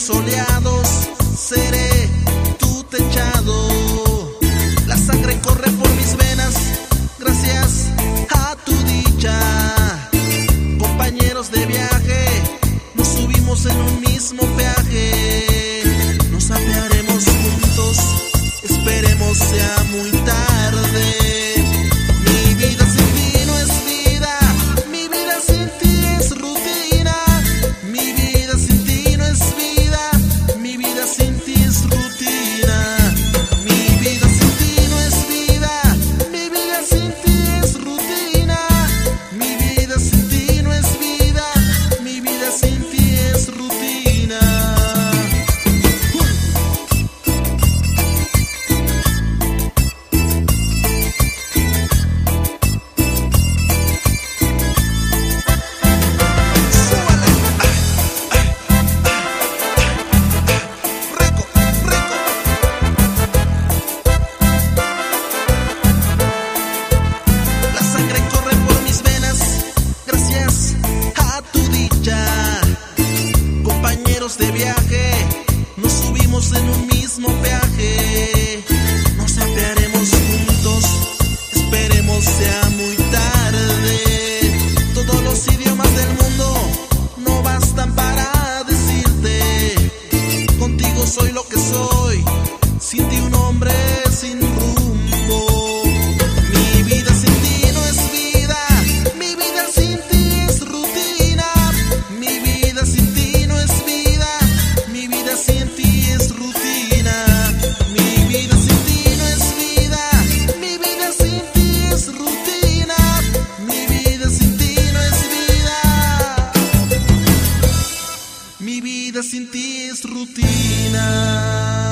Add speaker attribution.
Speaker 1: soleados seré tu techado. La sangre corre por mis venas, gracias a tu dicha. Compañeros de viaje, nos subimos en un mismo peaje. sin ti es rutina.